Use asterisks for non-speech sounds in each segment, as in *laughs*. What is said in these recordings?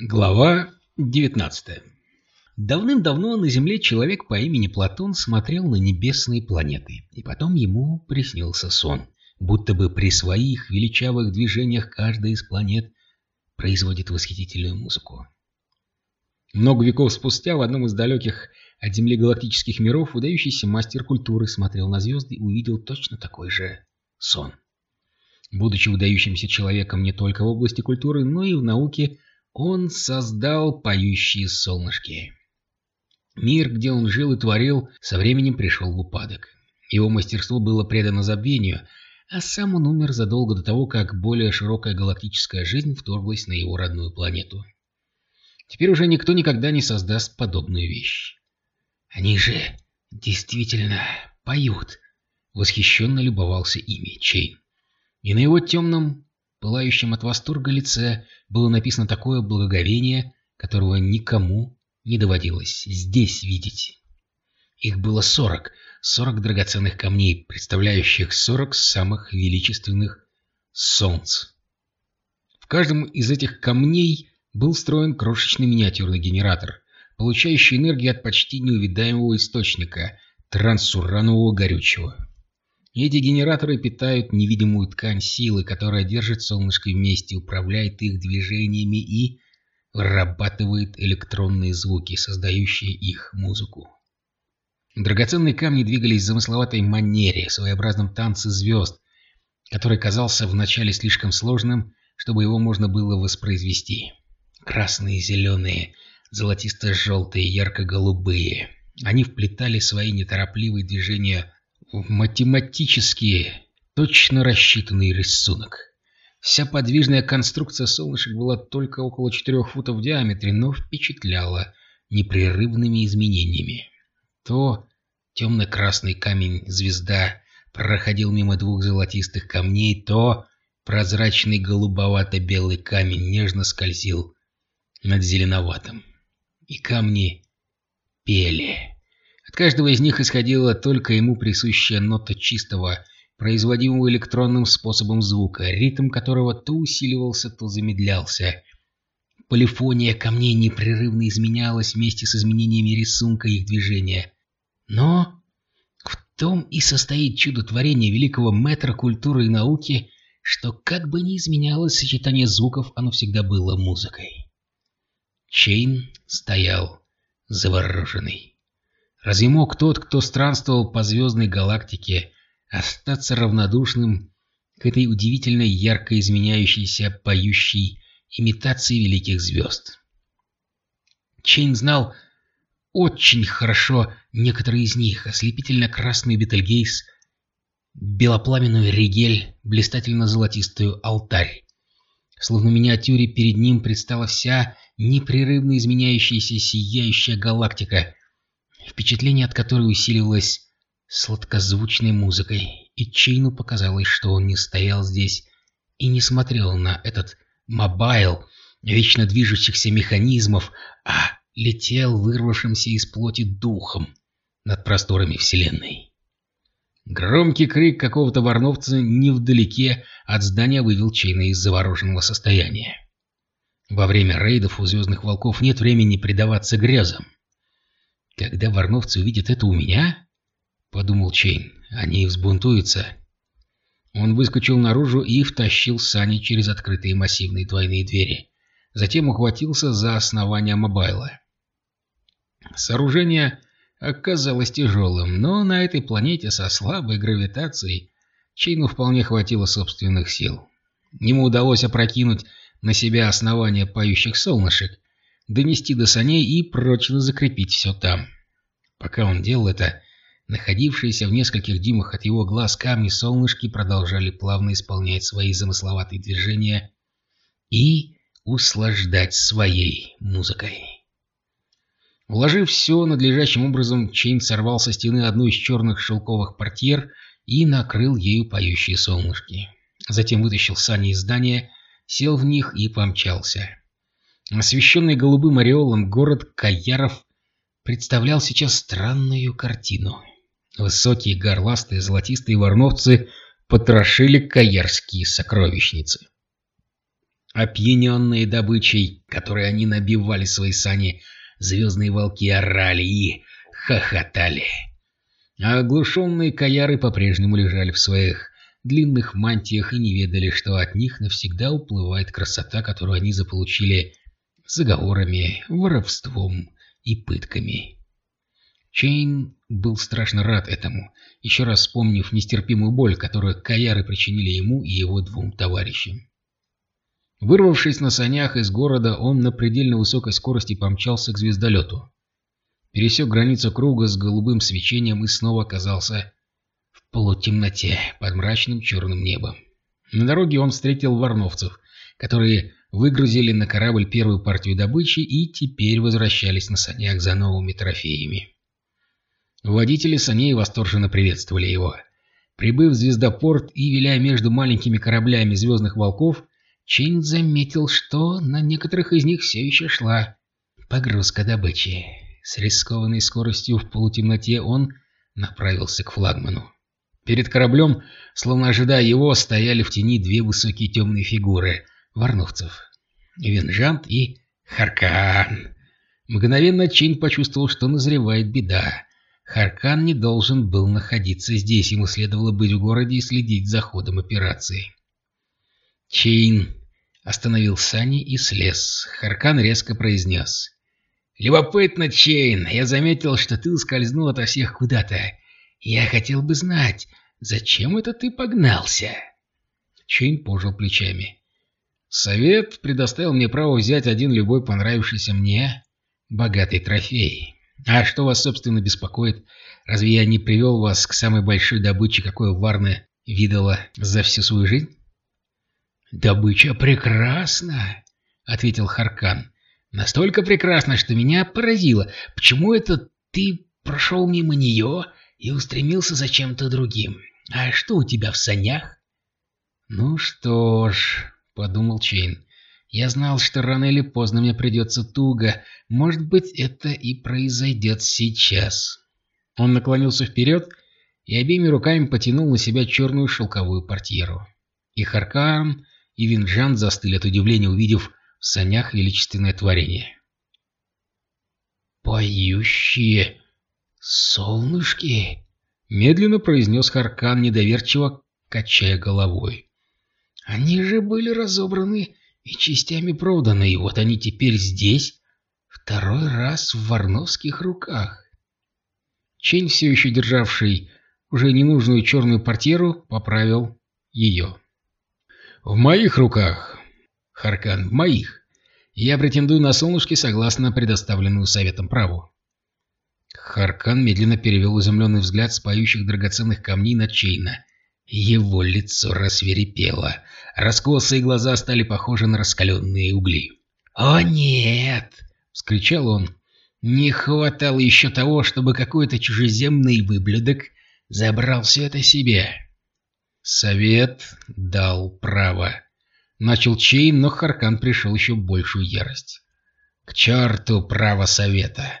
Глава 19 Давным-давно на Земле человек по имени Платон смотрел на небесные планеты, и потом ему приснился сон, будто бы при своих величавых движениях каждая из планет производит восхитительную музыку. Много веков спустя в одном из далеких от Земли галактических миров выдающийся мастер культуры смотрел на звезды и увидел точно такой же сон. Будучи выдающимся человеком не только в области культуры, но и в науке, он создал поющие солнышки. Мир, где он жил и творил, со временем пришел в упадок. Его мастерство было предано забвению, а сам он умер задолго до того, как более широкая галактическая жизнь вторглась на его родную планету. Теперь уже никто никогда не создаст подобную вещь. «Они же действительно поют!» — восхищенно любовался ими Чейн. И на его темном пылающем от восторга лице было написано такое благоговение, которого никому не доводилось здесь видеть. Их было сорок, сорок драгоценных камней, представляющих сорок самых величественных солнц. В каждом из этих камней был встроен крошечный миниатюрный генератор, получающий энергию от почти неувидаемого источника трансуранового горючего. Эти генераторы питают невидимую ткань силы, которая держит солнышко вместе, управляет их движениями и вырабатывает электронные звуки, создающие их музыку. Драгоценные камни двигались в замысловатой манере, в своеобразном танце звезд, который казался вначале слишком сложным, чтобы его можно было воспроизвести. Красные, зеленые, золотисто-желтые, ярко-голубые. Они вплетали свои неторопливые движения в математически точно рассчитанный рисунок. Вся подвижная конструкция солнышек была только около 4 футов в диаметре, но впечатляла непрерывными изменениями. То темно-красный камень-звезда проходил мимо двух золотистых камней, то прозрачный голубовато-белый камень нежно скользил над зеленоватым. И камни пели. От каждого из них исходила только ему присущая нота чистого, производимого электронным способом звука, ритм которого то усиливался, то замедлялся. Полифония камней непрерывно изменялась вместе с изменениями рисунка их движения. Но в том и состоит чудо творения великого метра культуры и науки, что как бы ни изменялось сочетание звуков, оно всегда было музыкой. Чейн стоял завороженный. Разве мог тот, кто странствовал по звездной галактике, остаться равнодушным к этой удивительной ярко изменяющейся поющей имитации великих звезд? Чейн знал очень хорошо некоторые из них, ослепительно-красный Бетельгейс, белопламенную Ригель, блистательно-золотистую Алтарь. Словно миниатюре перед ним предстала вся непрерывно изменяющаяся сияющая галактика, впечатление от которой усиливалось сладкозвучной музыкой, и Чейну показалось, что он не стоял здесь и не смотрел на этот мобайл вечно движущихся механизмов, а летел вырвавшимся из плоти духом над просторами Вселенной. Громкий крик какого-то варновца невдалеке от здания вывел Чейна из завороженного состояния. Во время рейдов у Звездных Волков нет времени предаваться грезам. «Когда варновцы увидят это у меня?» — подумал Чейн. «Они взбунтуются». Он выскочил наружу и втащил сани через открытые массивные двойные двери. Затем ухватился за основание мобайла. Сооружение оказалось тяжелым, но на этой планете со слабой гравитацией Чейну вполне хватило собственных сил. Ему удалось опрокинуть на себя основание поющих солнышек, донести до саней и прочно закрепить все там. Пока он делал это, находившиеся в нескольких дюймах от его глаз камни солнышки продолжали плавно исполнять свои замысловатые движения и услаждать своей музыкой. Уложив все надлежащим образом, Чейн сорвал со стены одну из черных шелковых портьер и накрыл ею поющие солнышки. Затем вытащил сани из здания, сел в них и помчался. Освещенный голубым ореолом город Каяров представлял сейчас странную картину. Высокие, горластые, золотистые ворновцы потрошили каярские сокровищницы. Опьяненные добычей, которой они набивали свои сани, звездные волки орали и хохотали. А оглушенные каяры по-прежнему лежали в своих длинных мантиях и не ведали, что от них навсегда уплывает красота, которую они заполучили заговорами, воровством и пытками. Чейн был страшно рад этому, еще раз вспомнив нестерпимую боль, которую каяры причинили ему и его двум товарищам. Вырвавшись на санях из города, он на предельно высокой скорости помчался к звездолету. Пересек границу круга с голубым свечением и снова оказался в полутемноте под мрачным черным небом. На дороге он встретил варновцев, которые выгрузили на корабль первую партию добычи и теперь возвращались на санях за новыми трофеями. Водители саней восторженно приветствовали его. Прибыв в звездопорт и виляя между маленькими кораблями звездных волков, Чин заметил, что на некоторых из них все еще шла погрузка добычи. С рискованной скоростью в полутемноте он направился к флагману. Перед кораблем, словно ожидая его, стояли в тени две высокие темные фигуры варновцев — Винжант и Харкан. Мгновенно Чейн почувствовал, что назревает беда. Харкан не должен был находиться здесь, ему следовало быть в городе и следить за ходом операции. Чейн остановил сани и слез. Харкан резко произнес. «Любопытно, Чейн, я заметил, что ты ускользнул ото всех куда-то. Я хотел бы знать, зачем это ты погнался?» Чейн пожал плечами. «Совет предоставил мне право взять один любой понравившийся мне богатый трофей. А что вас, собственно, беспокоит? Разве я не привел вас к самой большой добыче, какой Варна видела за всю свою жизнь?» «Добыча прекрасна», — ответил Харкан. «Настолько прекрасна, что меня поразило. Почему это ты прошел мимо нее и устремился за чем-то другим? А что у тебя в санях?» «Ну что ж», — подумал Чейн, — «я знал, что рано или поздно мне придется туго. Может быть, это и произойдет сейчас». Он наклонился вперед и обеими руками потянул на себя черную шелковую портьеру. И Харкан и Винджан застыли от удивления, увидев в санях величественное творение. «Поющие солнышки!» — медленно произнес Харкан, недоверчиво качая головой. «Они же были разобраны и частями проданы, и вот они теперь здесь, второй раз в варновских руках». Чень, все еще державший уже ненужную черную портьеру, поправил ее. «В моих руках, Харкан, в моих. Я претендую на солнышки согласно предоставленному советом праву». Харкан медленно перевел изумленный взгляд с поющих драгоценных камней на Чейна. Его лицо рассверепело. Раскосые глаза стали похожи на раскаленные угли. «О нет!» — вскричал он. «Не хватало еще того, чтобы какой-то чужеземный выблюдок забрал все это себе!» Совет дал право. Начал Чейн, но Харкан пришел в еще большую ярость. К черту право совета.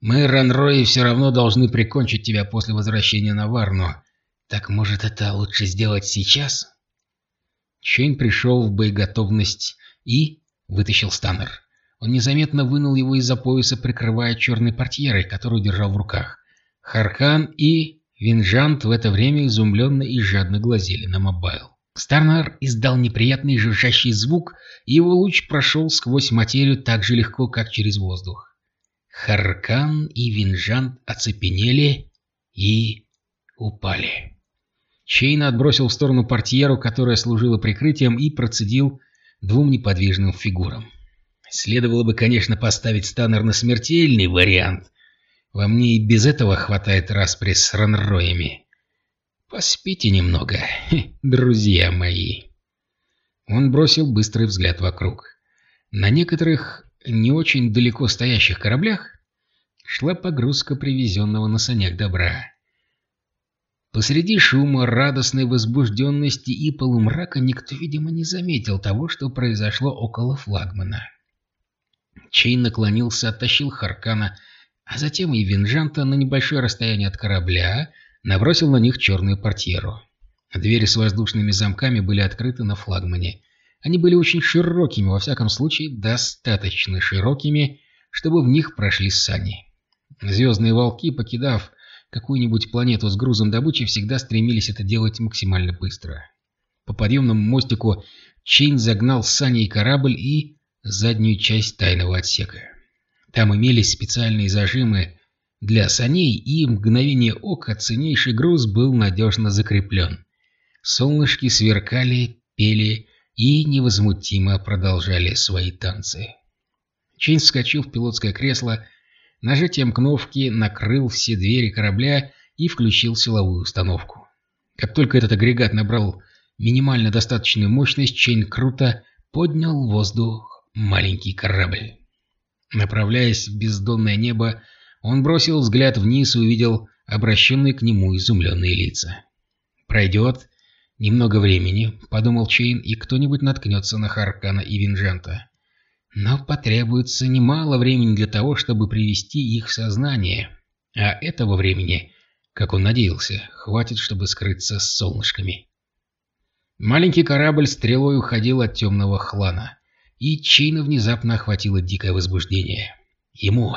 Мы, Ранрои, все равно должны прикончить тебя после возвращения на Варну. Так может это лучше сделать сейчас? Чейн пришел в боеготовность и вытащил станнер. Он незаметно вынул его из-за пояса, прикрывая черной портьерой, которую держал в руках. Харкан и Винжант в это время изумленно и жадно глазели на мобайл. Станнер издал неприятный жужжащий звук, и его луч прошел сквозь материю так же легко, как через воздух. Харкан и Винжант оцепенели и упали. Чейн отбросил в сторону портьеру, которая служила прикрытием, и процедил двум неподвижным фигурам. Следовало бы, конечно, поставить Станнер на смертельный вариант, во мне и без этого хватает распри с ранроями. Поспите немного, *laughs* друзья мои. Он бросил быстрый взгляд вокруг. На некоторых не очень далеко стоящих кораблях шла погрузка привезенного на санях добра. Посреди шума, радостной возбужденности и полумрака никто, видимо, не заметил того, что произошло около флагмана. Чей наклонился, оттащил Харкана а затем и Винжанта на небольшое расстояние от корабля набросил на них черную портьеру. Двери с воздушными замками были открыты на флагмане. Они были очень широкими, во всяком случае, достаточно широкими, чтобы в них прошли сани. Звездные волки, покидав какую-нибудь планету с грузом добычи, всегда стремились это делать максимально быстро. По подъемному мостику Чейн загнал сани и корабль и заднюю часть тайного отсека. Там имелись специальные зажимы для саней, и мгновение ока ценнейший груз был надежно закреплен. Солнышки сверкали, пели и невозмутимо продолжали свои танцы. Чейн вскочил в пилотское кресло, нажатием кнопки закрыл все двери корабля и включил силовую установку. Как только этот агрегат набрал минимально достаточную мощность, Чейн круто поднял в воздух маленький корабль. Направляясь в бездонное небо, он бросил взгляд вниз и увидел обращенные к нему изумленные лица. «Пройдет немного времени», — подумал Чейн, — «и кто-нибудь наткнется на Харкана и Винжанта. Но потребуется немало времени для того, чтобы привести их в сознание. А этого времени, как он надеялся, хватит, чтобы скрыться с солнышками». Маленький корабль стрелой уходил от темного хлана, и Чейна внезапно охватило дикое возбуждение. Ему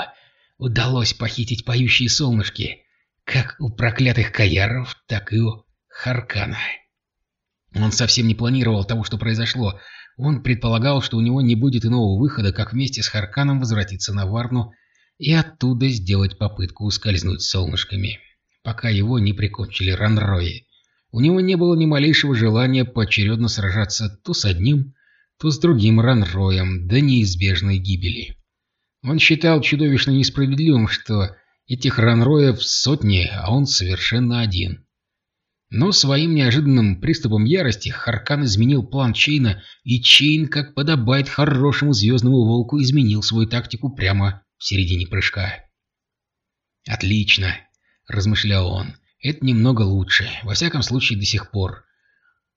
удалось похитить поющие солнышки, как у проклятых Каяров, так и у Харкана. Он совсем не планировал того, что произошло. Он предполагал, что у него не будет иного выхода, как вместе с Харканом возвратиться на Варну и оттуда сделать попытку ускользнуть солнышками, пока его не прикончили Ранрои. У него не было ни малейшего желания поочередно сражаться то с одним, то с другим Ранроем до неизбежной гибели. Он считал чудовищно несправедливым, что этих ранроев сотни, а он совершенно один. Но своим неожиданным приступом ярости Харкан изменил план Чейна, и Чейн, как подобает хорошему звездному волку, изменил свою тактику прямо в середине прыжка. «Отлично», — размышлял он, — «это немного лучше, во всяком случае до сих пор.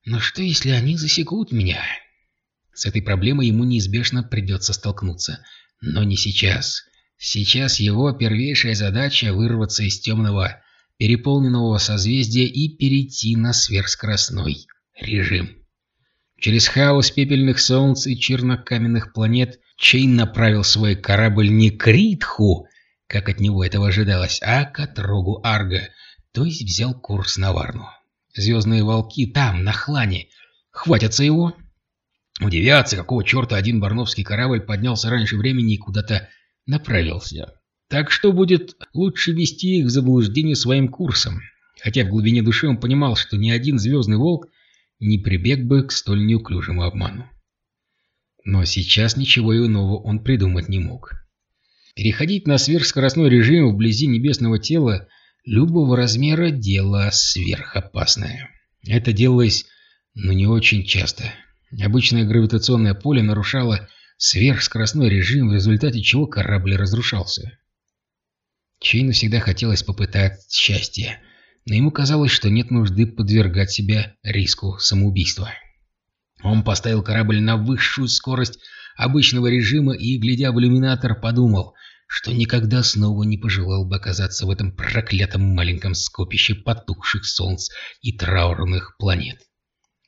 Но что, если они засекут меня?» С этой проблемой ему неизбежно придется столкнуться — но не сейчас. Сейчас его первейшая задача вырваться из темного, переполненного созвездия и перейти на сверхскоростной режим. Через хаос пепельных солнц и чернокаменных планет Чейн направил свой корабль не к Ритху, как от него этого ожидалось, а к отрогу Арга, то есть взял курс на Варну. Звездные волки там, на Хлане, хватятся его Удивятся, какого черта один барновский корабль поднялся раньше времени и куда-то направился. Так что будет лучше вести их в заблуждение своим курсом. Хотя в глубине души он понимал, что ни один звездный волк не прибег бы к столь неуклюжему обману. Но сейчас ничего иного он придумать не мог. Переходить на сверхскоростной режим вблизи небесного тела любого размера – дело сверхопасное. Это делалось, но не очень часто. Обычное гравитационное поле нарушало сверхскоростной режим, в результате чего корабль разрушался. Чейну всегда хотелось попытать счастье, но ему казалось, что нет нужды подвергать себя риску самоубийства. Он поставил корабль на высшую скорость обычного режима и, глядя в иллюминатор, подумал, что никогда снова не пожелал бы оказаться в этом проклятом маленьком скопище потухших солнц и траурных планет.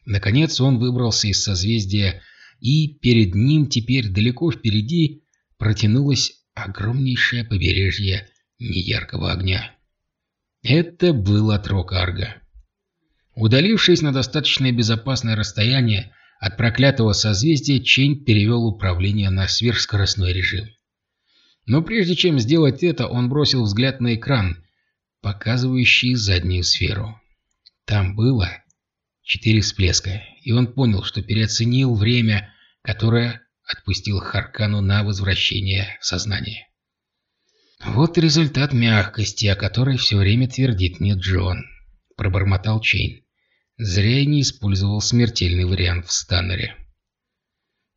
Наконец он выбрался из созвездия, и перед ним теперь далеко впереди протянулось огромнейшее побережье неяркого огня. Это был отрок Арга. Удалившись на достаточно безопасное расстояние от проклятого созвездия, Чейн перевел управление на сверхскоростной режим. Но прежде чем сделать это, он бросил взгляд на экран, показывающий заднюю сферу. Там было четыре всплеска, и он понял, что переоценил время, которое отпустил Харкану на возвращение в «Вот результат мягкости, о которой все время твердит мне Джон», — пробормотал Чейн. Зря не использовал смертельный вариант в Станнере.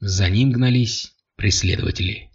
За ним гнались преследователи.